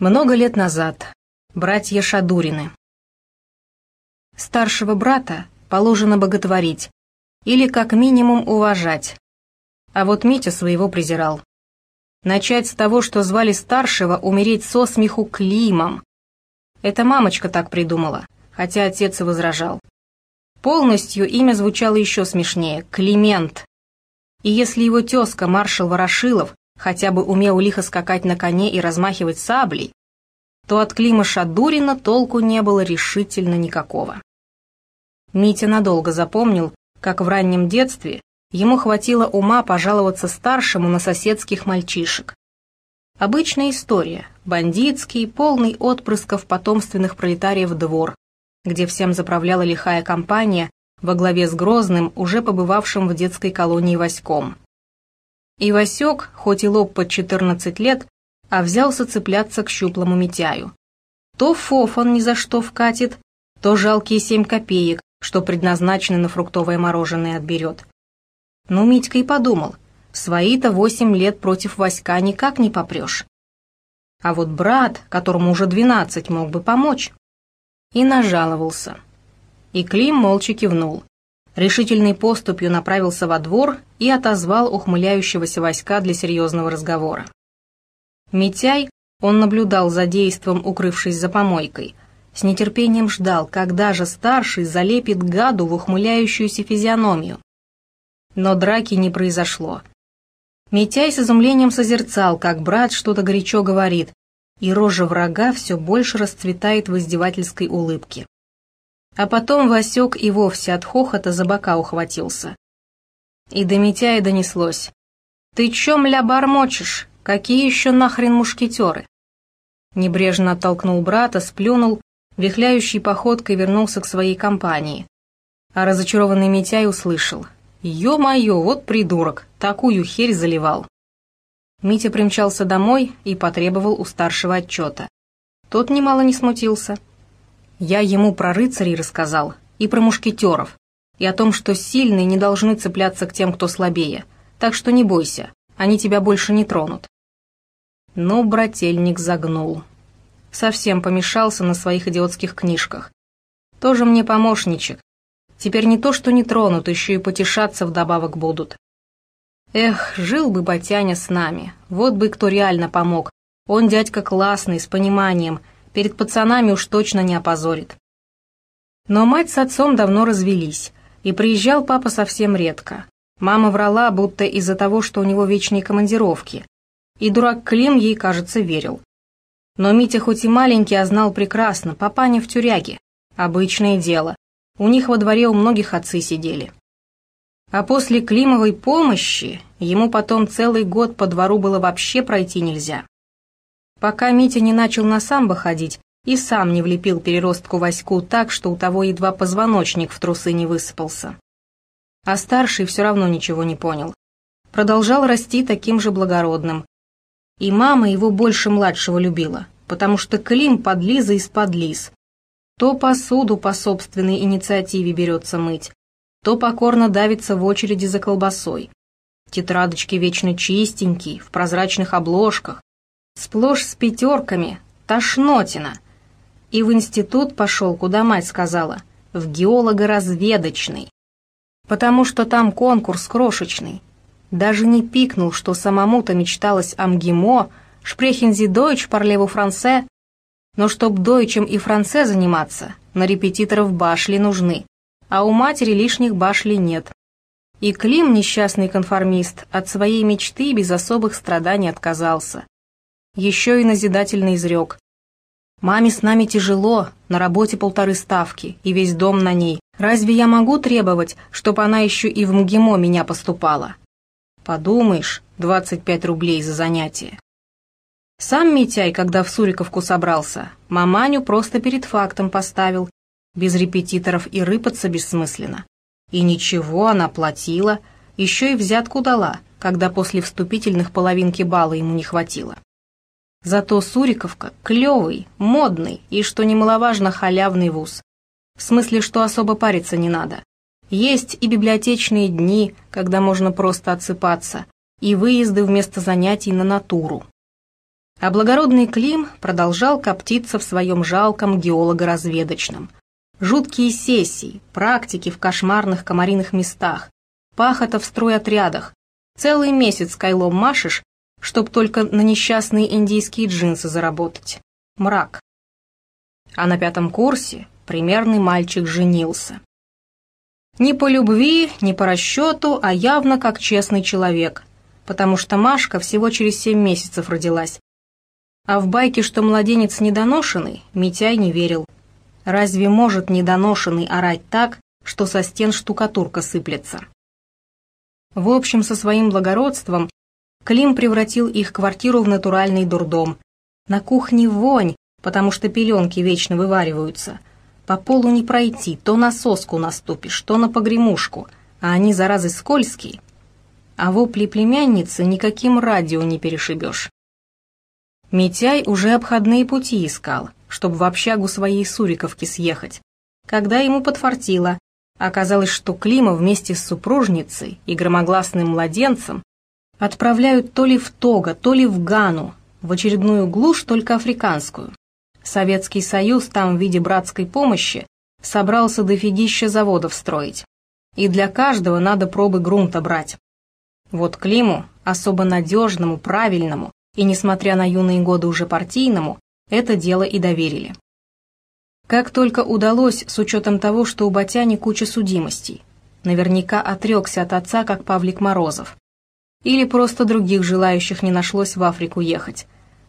Много лет назад. Братья Шадурины. Старшего брата положено боготворить или как минимум уважать. А вот Митя своего презирал. Начать с того, что звали старшего умереть со смеху Климом. Это мамочка так придумала, хотя отец и возражал. Полностью имя звучало еще смешнее – Климент. И если его тезка, маршал Ворошилов, хотя бы умел лихо скакать на коне и размахивать саблей, то от Клима Шадурина толку не было решительно никакого. Митя надолго запомнил, как в раннем детстве ему хватило ума пожаловаться старшему на соседских мальчишек. Обычная история, бандитский, полный отпрысков потомственных пролетариев двор, где всем заправляла лихая компания во главе с Грозным, уже побывавшим в детской колонии Васьком. И Васек, хоть и лоб под 14 лет, а взялся цепляться к щуплому Митяю. То фоф он ни за что вкатит, то жалкие семь копеек, что предназначены на фруктовое мороженое, отберет. Ну, Митька и подумал, свои-то восемь лет против Васька никак не попрешь. А вот брат, которому уже двенадцать, мог бы помочь. И нажаловался. И Клим молча кивнул решительной поступью направился во двор и отозвал ухмыляющегося войска для серьезного разговора. Митяй, он наблюдал за действом, укрывшись за помойкой, с нетерпением ждал, когда же старший залепит гаду в ухмыляющуюся физиономию. Но драки не произошло. Митяй с изумлением созерцал, как брат что-то горячо говорит, и рожа врага все больше расцветает в издевательской улыбке. А потом Васек и вовсе от хохота за бока ухватился. И до Митяя донеслось. «Ты чё, мля, бормочешь? Какие еще нахрен мушкетеры?» Небрежно оттолкнул брата, сплюнул, вихляющей походкой вернулся к своей компании. А разочарованный Митяй услышал. «Ё-моё, вот придурок, такую херь заливал!» Митя примчался домой и потребовал у старшего отчета. Тот немало не смутился. Я ему про рыцарей рассказал, и про мушкетеров, и о том, что сильные не должны цепляться к тем, кто слабее. Так что не бойся, они тебя больше не тронут. Но брательник загнул. Совсем помешался на своих идиотских книжках. Тоже мне помощничек. Теперь не то, что не тронут, еще и потешаться вдобавок будут. Эх, жил бы Батяня с нами, вот бы кто реально помог. Он дядька классный, с пониманием, перед пацанами уж точно не опозорит. Но мать с отцом давно развелись, и приезжал папа совсем редко. Мама врала, будто из-за того, что у него вечные командировки. И дурак Клим ей, кажется, верил. Но Митя хоть и маленький, а знал прекрасно, папаня в тюряге. Обычное дело. У них во дворе у многих отцы сидели. А после Климовой помощи ему потом целый год по двору было вообще пройти нельзя. Пока Митя не начал на самбо ходить и сам не влепил переростку Ваську так, что у того едва позвоночник в трусы не высыпался. А старший все равно ничего не понял. Продолжал расти таким же благородным. И мама его больше младшего любила, потому что Клим подлиза из подлиз. То посуду по собственной инициативе берется мыть, то покорно давится в очереди за колбасой. Тетрадочки вечно чистенькие, в прозрачных обложках, Сплошь с пятерками, тошнотина. И в институт пошел, куда мать сказала, в геолого-разведочный. Потому что там конкурс крошечный. Даже не пикнул, что самому-то мечталось о МГИМО, Шпрехензи Дойч, Парлеву Франце. Но чтоб Дойчем и Франце заниматься, на репетиторов башли нужны, а у матери лишних башли нет. И Клим, несчастный конформист, от своей мечты без особых страданий отказался еще и назидательный изрек. «Маме с нами тяжело, на работе полторы ставки, и весь дом на ней. Разве я могу требовать, чтобы она еще и в МГИМО меня поступала?» «Подумаешь, 25 рублей за занятие». Сам Митяй, когда в Суриковку собрался, маманю просто перед фактом поставил. Без репетиторов и рыпаться бессмысленно. И ничего, она платила, еще и взятку дала, когда после вступительных половинки балла ему не хватило. Зато Суриковка клевый, модный и, что немаловажно, халявный вуз. В смысле, что особо париться не надо. Есть и библиотечные дни, когда можно просто отсыпаться, и выезды вместо занятий на натуру. А благородный Клим продолжал коптиться в своем жалком геолого-разведочном. Жуткие сессии, практики в кошмарных комариных местах, пахота в стройотрядах. Целый месяц кайлом машешь, чтоб только на несчастные индийские джинсы заработать. Мрак. А на пятом курсе примерный мальчик женился. Не по любви, не по расчету, а явно как честный человек, потому что Машка всего через семь месяцев родилась, а в байке, что младенец недоношенный, Митяй не верил. Разве может недоношенный орать так, что со стен штукатурка сыплется? В общем, со своим благородством Клим превратил их квартиру в натуральный дурдом. На кухне вонь, потому что пеленки вечно вывариваются. По полу не пройти, то на соску наступишь, то на погремушку, а они, заразы, скользкие. А вопли племянницы никаким радио не перешибешь. Митяй уже обходные пути искал, чтобы в общагу своей Суриковки съехать. Когда ему подфартило, оказалось, что Клима вместе с супружницей и громогласным младенцем отправляют то ли в Того, то ли в Гану, в очередную глушь, только африканскую. Советский Союз там в виде братской помощи собрался дофигища заводов строить. И для каждого надо пробы грунта брать. Вот Климу, особо надежному, правильному, и, несмотря на юные годы уже партийному, это дело и доверили. Как только удалось, с учетом того, что у Батяни куча судимостей, наверняка отрекся от отца, как Павлик Морозов. Или просто других желающих не нашлось в Африку ехать.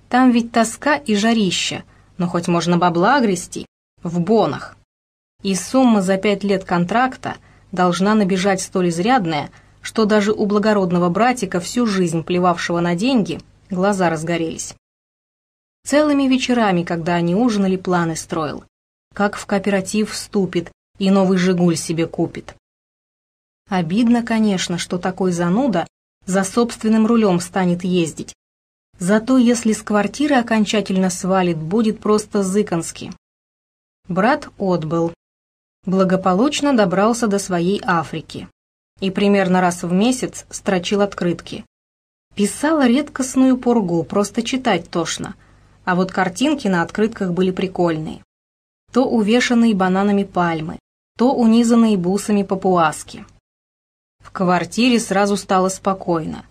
Там ведь тоска и жарища, но хоть можно бабла грести, в бонах. И сумма за пять лет контракта должна набежать столь изрядная, что даже у благородного братика, всю жизнь плевавшего на деньги, глаза разгорелись. Целыми вечерами, когда они ужинали, планы строил. Как в кооператив вступит и новый «Жигуль» себе купит. Обидно, конечно, что такой зануда за собственным рулем станет ездить. Зато если с квартиры окончательно свалит, будет просто зыкански. Брат отбыл. Благополучно добрался до своей Африки. И примерно раз в месяц строчил открытки. Писала редкостную пургу, просто читать тошно. А вот картинки на открытках были прикольные. То увешанные бананами пальмы, то унизанные бусами папуаски. В квартире сразу стало спокойно.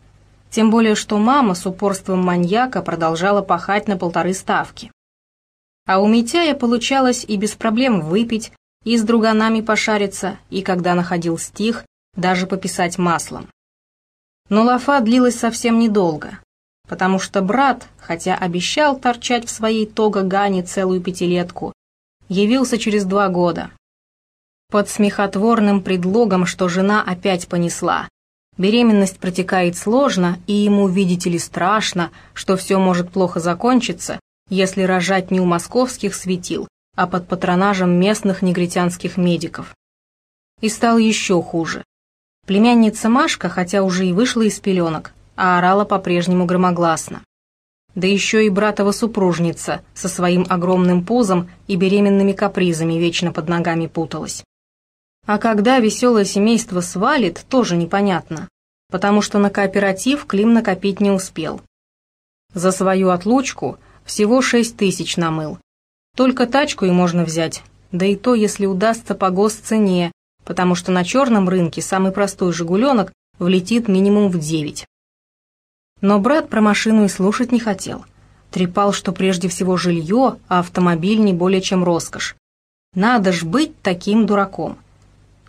Тем более, что мама с упорством маньяка продолжала пахать на полторы ставки. А у Митяя получалось и без проблем выпить, и с друганами пошариться, и когда находил стих, даже пописать маслом. Но лафа длилась совсем недолго, потому что брат, хотя обещал торчать в своей тога-гане целую пятилетку, явился через два года. Под смехотворным предлогом, что жена опять понесла. Беременность протекает сложно, и ему, видите ли, страшно, что все может плохо закончиться, если рожать не у московских светил, а под патронажем местных негритянских медиков. И стал еще хуже. Племянница Машка, хотя уже и вышла из пеленок, а орала по-прежнему громогласно. Да еще и братова супружница со своим огромным пузом и беременными капризами вечно под ногами путалась. А когда веселое семейство свалит, тоже непонятно, потому что на кооператив Клим накопить не успел. За свою отлучку всего шесть тысяч намыл. Только тачку и можно взять, да и то, если удастся по госцене, потому что на черном рынке самый простой «Жигуленок» влетит минимум в девять. Но брат про машину и слушать не хотел. Трепал, что прежде всего жилье, а автомобиль не более чем роскошь. Надо ж быть таким дураком.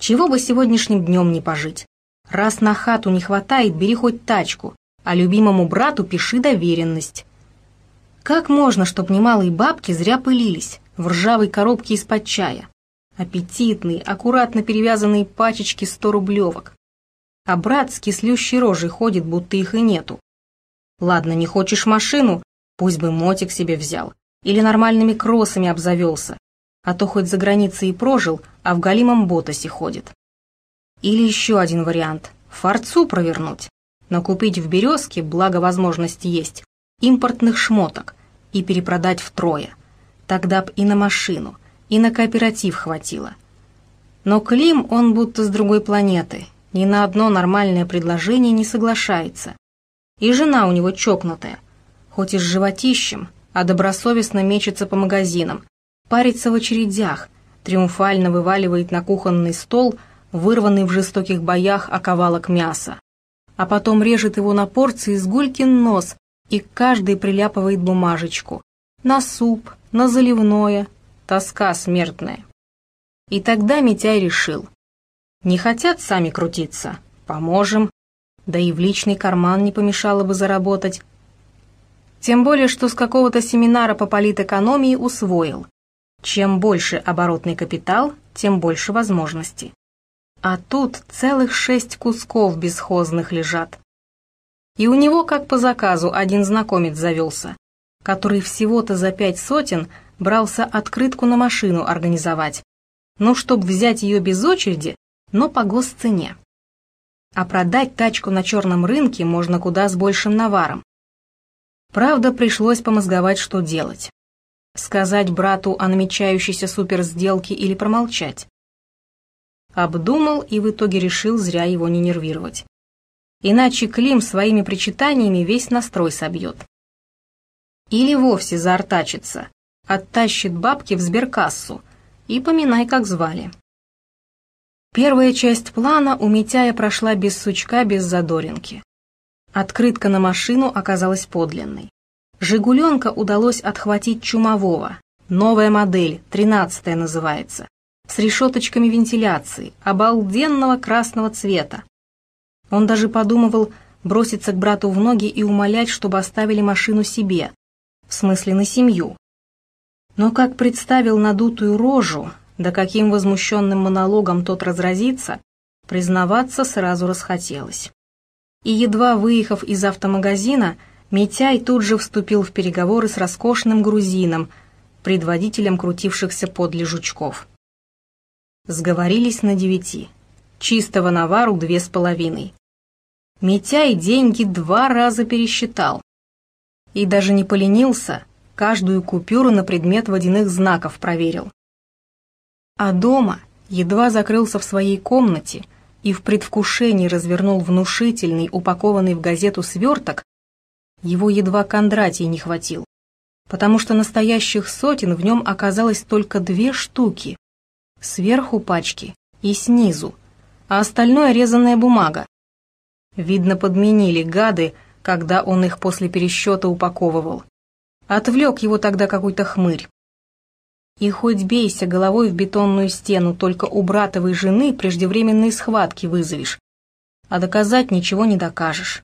Чего бы сегодняшним днем не пожить. Раз на хату не хватает, бери хоть тачку, а любимому брату пиши доверенность. Как можно, чтоб немалые бабки зря пылились в ржавой коробке из-под чая? аппетитные, аккуратно перевязанные пачечки сто рублевок. А брат с кислющей рожей ходит, будто их и нету. Ладно, не хочешь машину, пусть бы мотик себе взял. Или нормальными кроссами обзавелся. А то хоть за границей и прожил, а в галимом ботосе ходит. Или еще один вариант – форцу провернуть. Накупить в «Березке», благо возможности есть, импортных шмоток и перепродать втрое. Тогда б и на машину, и на кооператив хватило. Но Клим, он будто с другой планеты, ни на одно нормальное предложение не соглашается. И жена у него чокнутая. хоть и с животищем, а добросовестно мечется по магазинам, парится в очередях, триумфально вываливает на кухонный стол вырванный в жестоких боях оковалок мяса, а потом режет его на порции с гулькин нос и каждый приляпывает бумажечку. На суп, на заливное, тоска смертная. И тогда Митяй решил. Не хотят сами крутиться, поможем, да и в личный карман не помешало бы заработать. Тем более, что с какого-то семинара по политэкономии усвоил. Чем больше оборотный капитал, тем больше возможностей. А тут целых шесть кусков бесхозных лежат. И у него, как по заказу, один знакомец завелся, который всего-то за пять сотен брался открытку на машину организовать. Ну, чтоб взять ее без очереди, но по госцене. А продать тачку на черном рынке можно куда с большим наваром. Правда, пришлось помозговать, что делать. Сказать брату о намечающейся суперсделке или промолчать. Обдумал и в итоге решил зря его не нервировать. Иначе Клим своими причитаниями весь настрой собьет. Или вовсе заортачится, оттащит бабки в сберкассу и поминай, как звали. Первая часть плана у Митяя прошла без сучка, без задоринки. Открытка на машину оказалась подлинной. «Жигуленка» удалось отхватить чумового. Новая модель, тринадцатая называется. С решеточками вентиляции, обалденного красного цвета. Он даже подумывал броситься к брату в ноги и умолять, чтобы оставили машину себе. В смысле, на семью. Но как представил надутую рожу, да каким возмущенным монологом тот разразится, признаваться сразу расхотелось. И едва выехав из автомагазина, Митяй тут же вступил в переговоры с роскошным грузином, предводителем крутившихся подле жучков. Сговорились на девяти. Чистого навару две с половиной. Митяй деньги два раза пересчитал. И даже не поленился, каждую купюру на предмет водяных знаков проверил. А дома едва закрылся в своей комнате и в предвкушении развернул внушительный, упакованный в газету сверток, его едва Кондратий не хватил, потому что настоящих сотен в нем оказалось только две штуки, сверху пачки и снизу, а остальное резаная бумага. Видно, подменили гады, когда он их после пересчета упаковывал. Отвлек его тогда какой-то хмырь. И хоть бейся головой в бетонную стену, только у братовой жены преждевременные схватки вызовешь. А доказать ничего не докажешь.